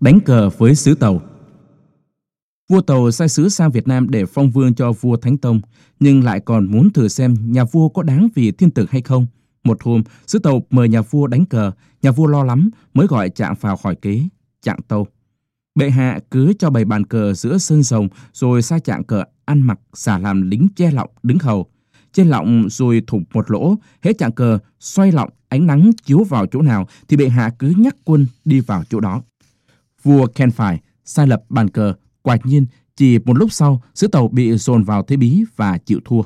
Đánh cờ với sứ tàu Vua Tàu sai sứ sang Việt Nam để phong vương cho vua Thánh Tông, nhưng lại còn muốn thử xem nhà vua có đáng vì thiên tử hay không. Một hôm, sứ Tàu mời nhà vua đánh cờ, nhà vua lo lắm mới gọi trạng vào hỏi kế, trạng Tâu. Bệ hạ cứ cho bày bàn cờ giữa sân rồng rồi sai trạng cờ ăn mặc xả làm lính che lọng đứng hầu. Trên lọng rồi thủng một lỗ, hết trạng cờ xoay lọng ánh nắng chiếu vào chỗ nào thì bệ hạ cứ nhắc quân đi vào chỗ đó. Vua khen phải, sai lập bàn cờ Quả nhiên, chỉ một lúc sau, sứ tàu bị dồn vào thế bí và chịu thua.